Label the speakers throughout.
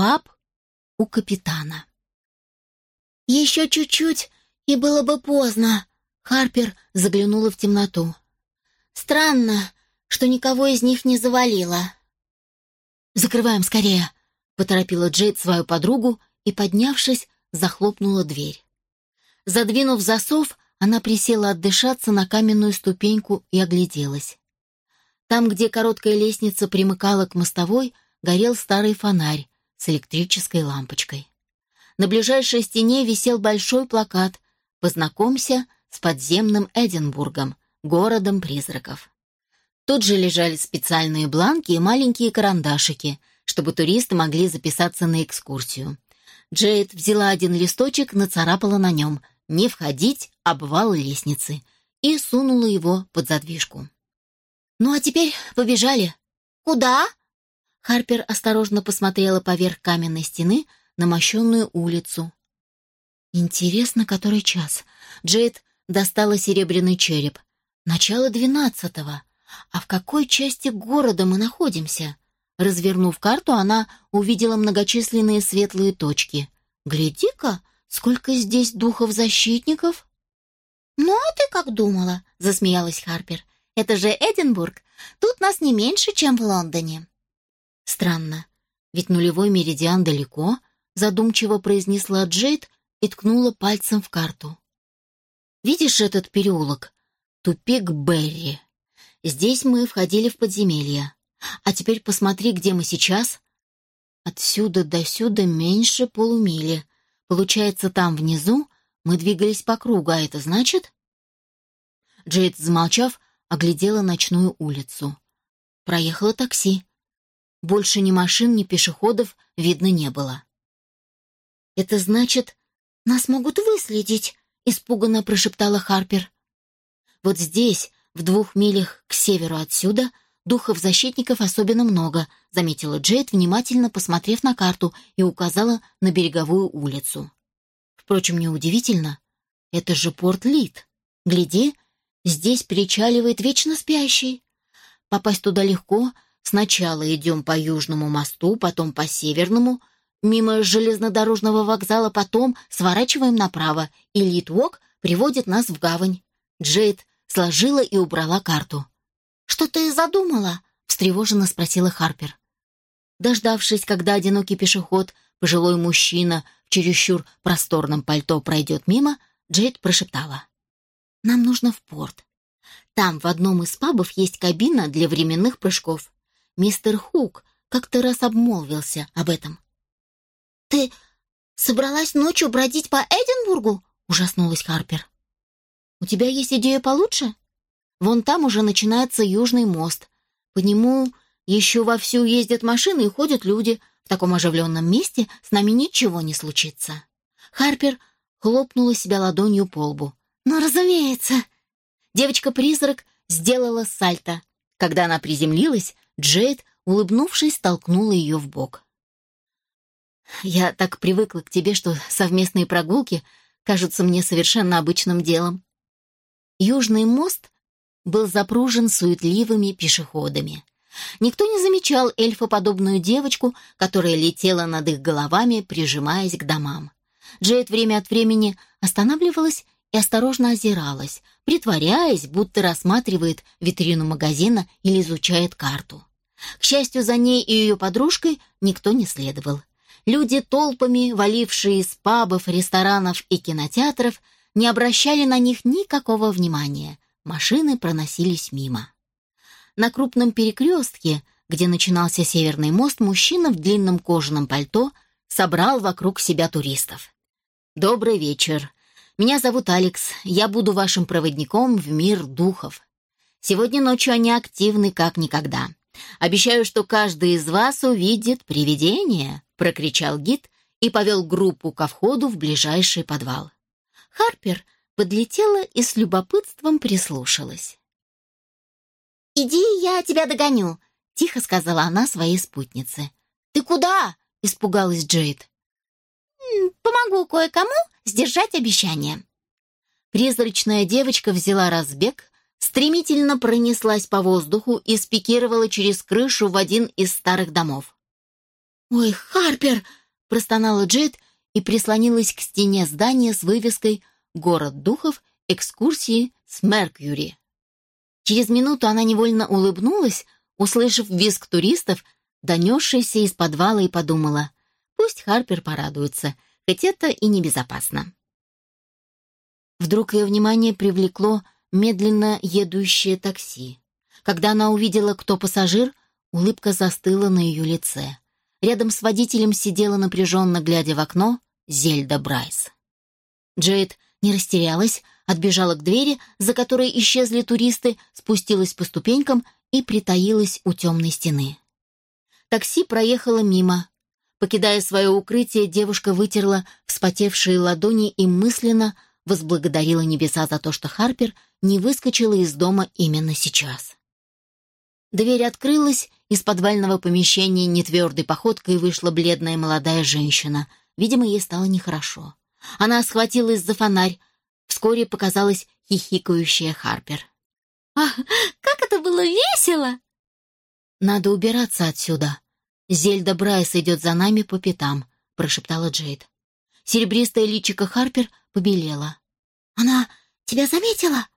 Speaker 1: паб у капитана. «Еще чуть-чуть, и было бы поздно», — Харпер заглянула в темноту. «Странно, что никого из них не завалило». «Закрываем скорее», — поторопила Джейд свою подругу и, поднявшись, захлопнула дверь. Задвинув засов, она присела отдышаться на каменную ступеньку и огляделась. Там, где короткая лестница примыкала к мостовой, горел старый фонарь с электрической лампочкой. На ближайшей стене висел большой плакат «Познакомься с подземным Эдинбургом, городом призраков». Тут же лежали специальные бланки и маленькие карандашики, чтобы туристы могли записаться на экскурсию. Джейд взяла один листочек, нацарапала на нем «Не входить, обвал лестницы» и сунула его под задвижку. «Ну а теперь побежали». «Куда?» Харпер осторожно посмотрела поверх каменной стены на мощенную улицу. «Интересно, который час?» Джейд достала серебряный череп. «Начало двенадцатого. А в какой части города мы находимся?» Развернув карту, она увидела многочисленные светлые точки. «Гляди-ка, сколько здесь духов-защитников!» «Ну, а ты как думала?» — засмеялась Харпер. «Это же Эдинбург. Тут нас не меньше, чем в Лондоне». «Странно, ведь нулевой меридиан далеко», — задумчиво произнесла Джейд и ткнула пальцем в карту. «Видишь этот переулок? Тупик Берри. Здесь мы входили в подземелье. А теперь посмотри, где мы сейчас. Отсюда до сюда меньше полумили. Получается, там внизу мы двигались по кругу, а это значит... Джейд, замолчав, оглядела ночную улицу. Проехало такси. Больше ни машин, ни пешеходов видно не было. «Это значит, нас могут выследить», — испуганно прошептала Харпер. «Вот здесь, в двух милях к северу отсюда, духов-защитников особенно много», — заметила Джейд, внимательно посмотрев на карту и указала на береговую улицу. Впрочем, неудивительно. Это же порт Лид. Гляди, здесь причаливает вечно спящий. Попасть туда легко. Сначала идем по южному мосту, потом по северному, мимо железнодорожного вокзала, потом сворачиваем направо, и Литвок приводит нас в гавань. Джейд сложила и убрала карту. «Что ты задумала?» — встревоженно спросила Харпер. Дождавшись, когда одинокий пешеход, пожилой мужчина в чересчур просторном пальто пройдет мимо, Джейд прошептала. «Нам нужно в порт. Там в одном из пабов есть кабина для временных прыжков. Мистер Хук как-то раз обмолвился об этом». «Ты собралась ночью бродить по Эдинбургу?» — ужаснулась Харпер. «У тебя есть идея получше?» Вон там уже начинается Южный мост. По нему еще вовсю ездят машины и ходят люди. В таком оживленном месте с нами ничего не случится. Харпер хлопнула себя ладонью по лбу. «Ну, разумеется!» Девочка-призрак сделала сальто. Когда она приземлилась, Джейд, улыбнувшись, толкнула ее в бок. «Я так привыкла к тебе, что совместные прогулки кажутся мне совершенно обычным делом». Южный мост был запружен суетливыми пешеходами. Никто не замечал эльфоподобную девочку, которая летела над их головами, прижимаясь к домам. Джейд время от времени останавливалась и осторожно озиралась, притворяясь, будто рассматривает витрину магазина или изучает карту. К счастью, за ней и ее подружкой никто не следовал. Люди, толпами валившие из пабов, ресторанов и кинотеатров, не обращали на них никакого внимания – Машины проносились мимо. На крупном перекрестке, где начинался Северный мост, мужчина в длинном кожаном пальто собрал вокруг себя туристов. «Добрый вечер. Меня зовут Алекс. Я буду вашим проводником в мир духов. Сегодня ночью они активны как никогда. Обещаю, что каждый из вас увидит привидение», — прокричал гид и повел группу ко входу в ближайший подвал. Харпер — подлетела и с любопытством прислушалась. «Иди, я тебя догоню», — тихо сказала она своей спутнице. «Ты куда?» — испугалась Джейд. «Помогу кое-кому сдержать обещание». Призрачная девочка взяла разбег, стремительно пронеслась по воздуху и спикировала через крышу в один из старых домов. «Ой, Харпер!» — простонала Джейд и прислонилась к стене здания с вывеской «Город духов. Экскурсии с Меркьюри». Через минуту она невольно улыбнулась, услышав визг туристов, донесшийся из подвала, и подумала, пусть Харпер порадуется, хоть это и небезопасно. Вдруг ее внимание привлекло медленно едущее такси. Когда она увидела, кто пассажир, улыбка застыла на ее лице. Рядом с водителем сидела напряженно, глядя в окно, Зельда Брайс. Джейд не растерялась, отбежала к двери, за которой исчезли туристы, спустилась по ступенькам и притаилась у темной стены. Такси проехало мимо. Покидая свое укрытие, девушка вытерла вспотевшие ладони и мысленно возблагодарила небеса за то, что Харпер не выскочила из дома именно сейчас. Дверь открылась, из подвального помещения нетвердой походкой вышла бледная молодая женщина. Видимо, ей стало нехорошо. Она схватилась за фонарь. Вскоре показалась хихикающая Харпер.
Speaker 2: «Ах, как это было весело!»
Speaker 1: «Надо убираться отсюда. Зельда Брайс идет за нами по пятам», — прошептала Джейд. Серебристая личико Харпер побелела.
Speaker 2: «Она тебя заметила?»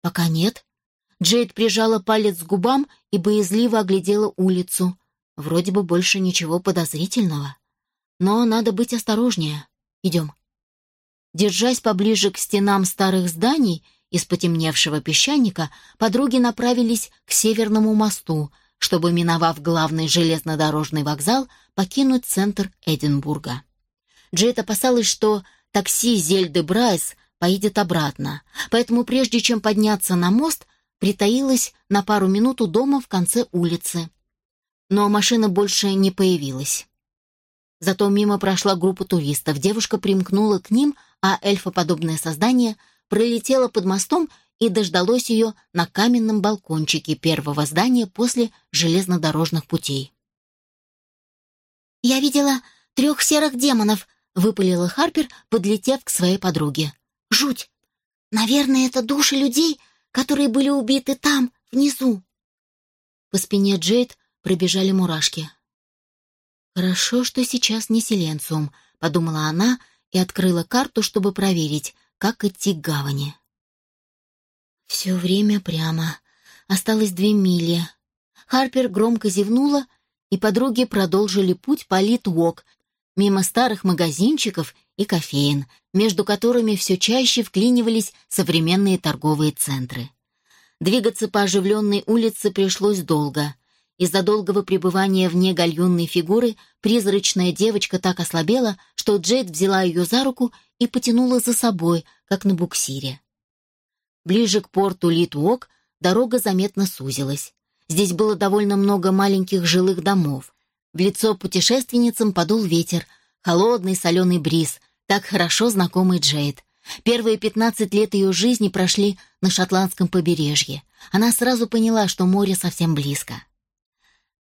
Speaker 1: «Пока нет». Джейд прижала палец к губам и боязливо оглядела улицу. Вроде бы больше ничего подозрительного. Но надо быть осторожнее. Идем. Держась поближе к стенам старых зданий из потемневшего песчаника, подруги направились к Северному мосту, чтобы, миновав главный железнодорожный вокзал, покинуть центр Эдинбурга. Джейд опасалась, что такси Зельды Брайс поедет обратно, поэтому прежде чем подняться на мост, притаилась на пару минут у дома в конце улицы. Но машина больше не появилась. Зато мимо прошла группа туристов. Девушка примкнула к ним, а эльфоподобное создание пролетело под мостом и дождалось ее на каменном балкончике первого здания после железнодорожных путей.
Speaker 2: «Я видела трех серых демонов», — выпалила Харпер, подлетев к своей подруге. «Жуть! Наверное, это души людей, которые были убиты там, внизу».
Speaker 1: По спине Джейд пробежали мурашки. «Хорошо, что сейчас не Селенциум», — подумала она и открыла карту, чтобы проверить, как идти к гавани. Все время прямо. Осталось две мили. Харпер громко зевнула, и подруги продолжили путь по Литвок, мимо старых магазинчиков и кофеин, между которыми все чаще вклинивались современные торговые центры. Двигаться по оживленной улице пришлось долго — из-за долгого пребывания вне гальюнной фигуры призрачная девочка так ослабела, что Джейд взяла ее за руку и потянула за собой, как на буксире. Ближе к порту Литуок дорога заметно сузилась. Здесь было довольно много маленьких жилых домов. В лицо путешественницам подул ветер, холодный соленый бриз, так хорошо знакомый Джейд. Первые пятнадцать лет ее жизни прошли на шотландском побережье. Она сразу поняла, что море совсем близко.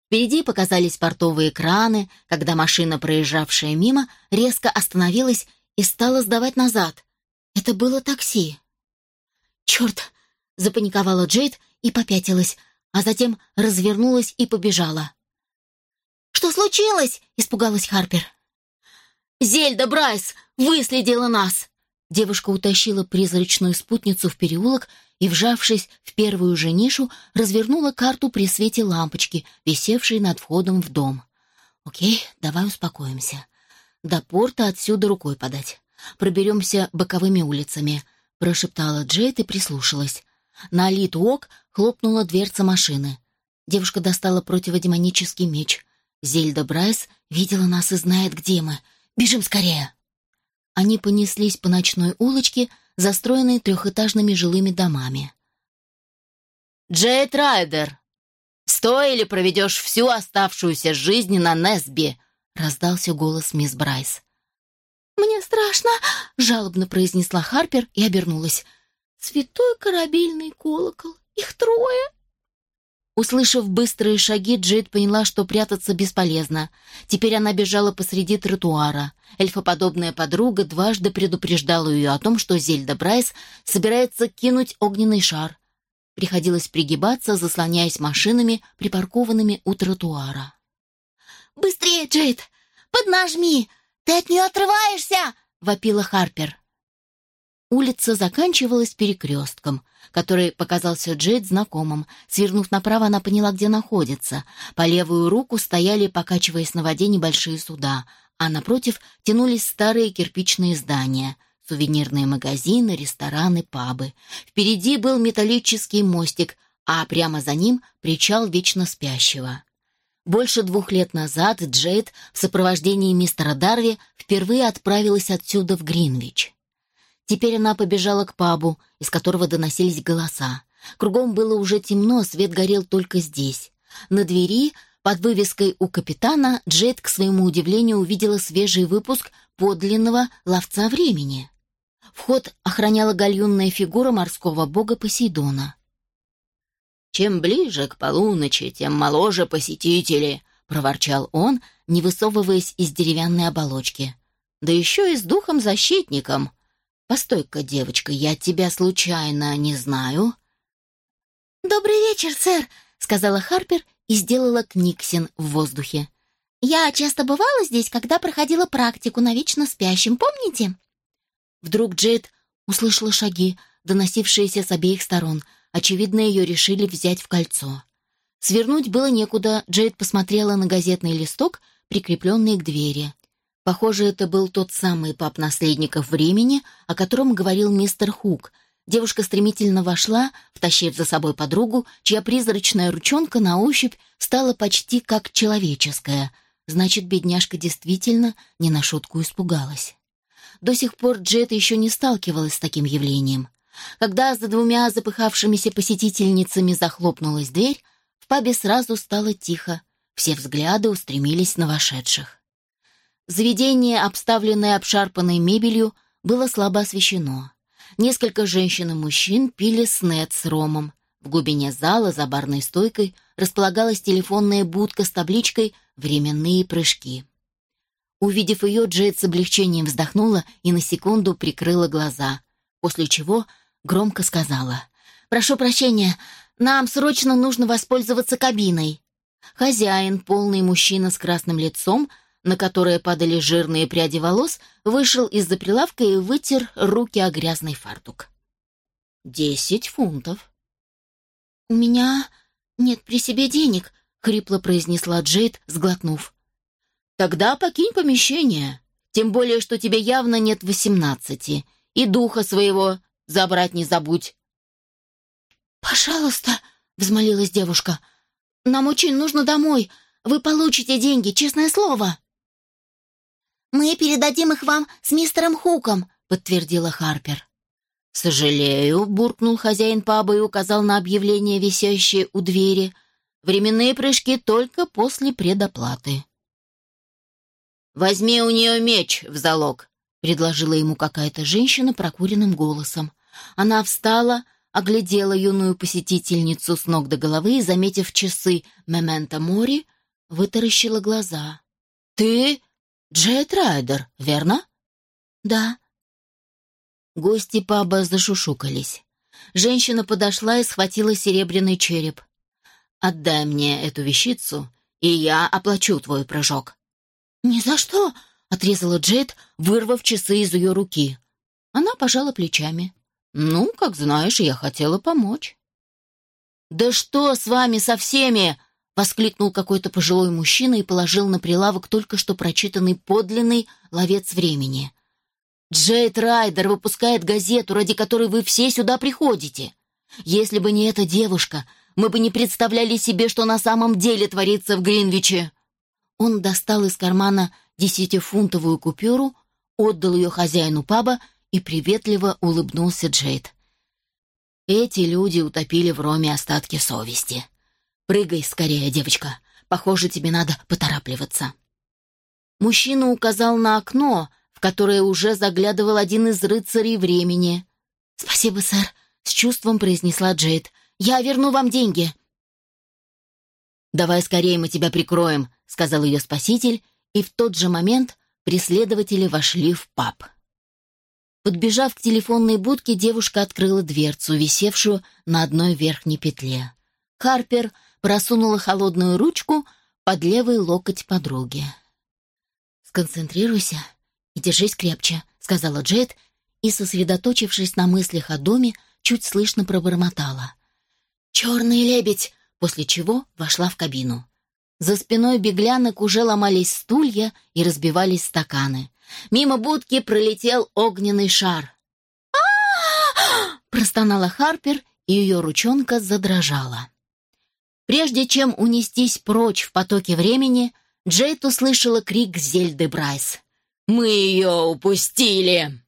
Speaker 1: Впереди показались портовые краны, когда машина, проезжавшая мимо, резко остановилась и стала сдавать назад. Это было такси. «Черт!» — запаниковала Джейд и попятилась, а затем развернулась и побежала.
Speaker 2: «Что случилось?» — испугалась Харпер.
Speaker 1: «Зельда Брайс выследила нас!» Девушка утащила призрачную спутницу в переулок и, вжавшись в первую же нишу, развернула карту при свете лампочки, висевшей над входом в дом. «Окей, давай успокоимся. До порта отсюда рукой подать. Проберемся боковыми улицами», — прошептала Джейд и прислушалась. На Литуок хлопнула дверца машины. Девушка достала противодемонический меч. Зельда Брайс видела нас и знает, где мы. «Бежим скорее!» Они понеслись по ночной улочке, застроенной трехэтажными жилыми домами.
Speaker 3: «Джейд Райдер, стой или проведешь всю оставшуюся жизнь на Несби!» — раздался голос мисс Брайс.
Speaker 2: «Мне страшно!» — жалобно произнесла Харпер и обернулась. «Святой корабельный колокол! Их трое!»
Speaker 1: Услышав быстрые шаги, Джейд поняла, что прятаться бесполезно. Теперь она бежала посреди тротуара. Эльфоподобная подруга дважды предупреждала ее о том, что Зельда Брайс собирается кинуть огненный шар. Приходилось пригибаться, заслоняясь машинами, припаркованными у тротуара.
Speaker 2: «Быстрее, Джейд! Поднажми! Ты от нее отрываешься!» — вопила Харпер.
Speaker 3: Улица заканчивалась перекрестком, который показался Джейд знакомым. Свернув направо, она поняла, где находится. По левую руку стояли, покачиваясь на воде, небольшие суда, а напротив тянулись старые кирпичные здания — сувенирные магазины, рестораны, пабы. Впереди был металлический мостик, а прямо за ним причал вечно спящего. Больше двух лет назад Джейд в сопровождении мистера Дарви впервые отправилась отсюда в Гринвич. Теперь она побежала к пабу, из которого доносились голоса. Кругом было уже темно, свет горел только здесь. На двери, под вывеской у капитана, Джейд, к своему удивлению, увидела свежий выпуск подлинного «Ловца времени». Вход охраняла гальюнная фигура морского бога Посейдона.
Speaker 4: «Чем ближе к полуночи, тем моложе посетители», — проворчал он, не высовываясь из деревянной оболочки. «Да еще и с духом-защитником. Постой-ка, девочка, я тебя случайно не знаю?»
Speaker 2: «Добрый вечер, сэр», — сказала Харпер и сделала книксин в воздухе. «Я часто бывала здесь, когда проходила практику на вечно спящем, помните?»
Speaker 3: Вдруг Джейд услышала шаги, доносившиеся с обеих сторон. Очевидно, ее решили взять в кольцо. Свернуть было некуда, Джейд посмотрела на газетный листок, прикрепленный к двери. Похоже, это был тот самый пап наследников времени, о котором говорил мистер Хук. Девушка стремительно вошла, втащив за собой подругу, чья призрачная ручонка на ощупь стала почти как человеческая. Значит, бедняжка действительно не на шутку испугалась. До сих пор Джет еще не сталкивалась с таким явлением. Когда за двумя запыхавшимися посетительницами захлопнулась дверь, в пабе сразу стало тихо. Все взгляды устремились на вошедших. Заведение, обставленное обшарпанной мебелью, было слабо освещено. Несколько женщин и мужчин пили снет с ромом. В глубине зала за барной стойкой располагалась телефонная будка с табличкой «Временные прыжки». Увидев ее, Джейд с облегчением вздохнула и на секунду прикрыла глаза, после чего громко сказала «Прошу прощения, нам срочно нужно воспользоваться кабиной». Хозяин, полный мужчина с красным лицом, на которое падали жирные пряди волос, вышел из-за прилавка и вытер руки о грязный фартук. «Десять фунтов».
Speaker 2: «У меня нет при себе денег», — хрипло произнесла Джейд, сглотнув.
Speaker 3: Тогда покинь помещение. Тем более, что тебе явно нет восемнадцати. И духа своего забрать не забудь.
Speaker 2: «Пожалуйста», — взмолилась девушка, — «нам очень нужно домой. Вы получите деньги, честное слово». «Мы передадим их вам с мистером Хуком», — подтвердила Харпер.
Speaker 3: «Сожалею», — буркнул хозяин паба и указал на объявление, висящее у двери. «Временные прыжки только после предоплаты». «Возьми у нее меч в залог», — предложила ему какая-то женщина прокуренным голосом. Она встала, оглядела юную посетительницу с ног до головы и, заметив часы «Мементо Мори», вытаращила глаза. «Ты Джет Райдер, верно?»
Speaker 2: «Да».
Speaker 3: Гости паба зашушукались. Женщина подошла и схватила серебряный череп. «Отдай мне эту вещицу, и я оплачу твой прыжок».
Speaker 2: «Ни за что!» — отрезала Джет, вырвав часы из ее руки.
Speaker 3: Она пожала плечами. «Ну, как знаешь, я хотела помочь». «Да что с вами со всеми?» — воскликнул какой-то пожилой мужчина и положил на прилавок только что прочитанный подлинный «Ловец времени». «Джейд Райдер выпускает газету, ради которой вы все сюда приходите. Если бы не эта девушка, мы бы не представляли себе, что на самом деле творится в Гринвиче». Он достал из кармана десятифунтовую купюру, отдал ее хозяину паба и приветливо улыбнулся Джейд. Эти люди утопили в роме остатки совести. «Прыгай скорее, девочка. Похоже, тебе надо поторапливаться». Мужчина указал на окно, в которое уже заглядывал один из рыцарей времени.
Speaker 2: «Спасибо, сэр», — с чувством произнесла Джейд. «Я верну вам деньги».
Speaker 3: «Давай скорее мы тебя прикроем», — сказал ее спаситель, и в тот же момент преследователи вошли в паб. Подбежав к телефонной будке, девушка открыла дверцу, висевшую на одной верхней петле. Харпер просунула холодную ручку, под левый локоть подруги. «Сконцентрируйся и держись крепче», — сказала Джейд, и, сосредоточившись на мыслях о доме, чуть слышно пробормотала. «Черный лебедь!» после чего вошла в кабину. За спиной беглянок уже ломались стулья и разбивались стаканы. Мимо будки пролетел огненный шар. а простонала Харпер, и ее ручонка задрожала. Прежде чем унестись прочь в потоке времени, Джейд услышала крик Зельды Брайс. «Мы ее упустили!»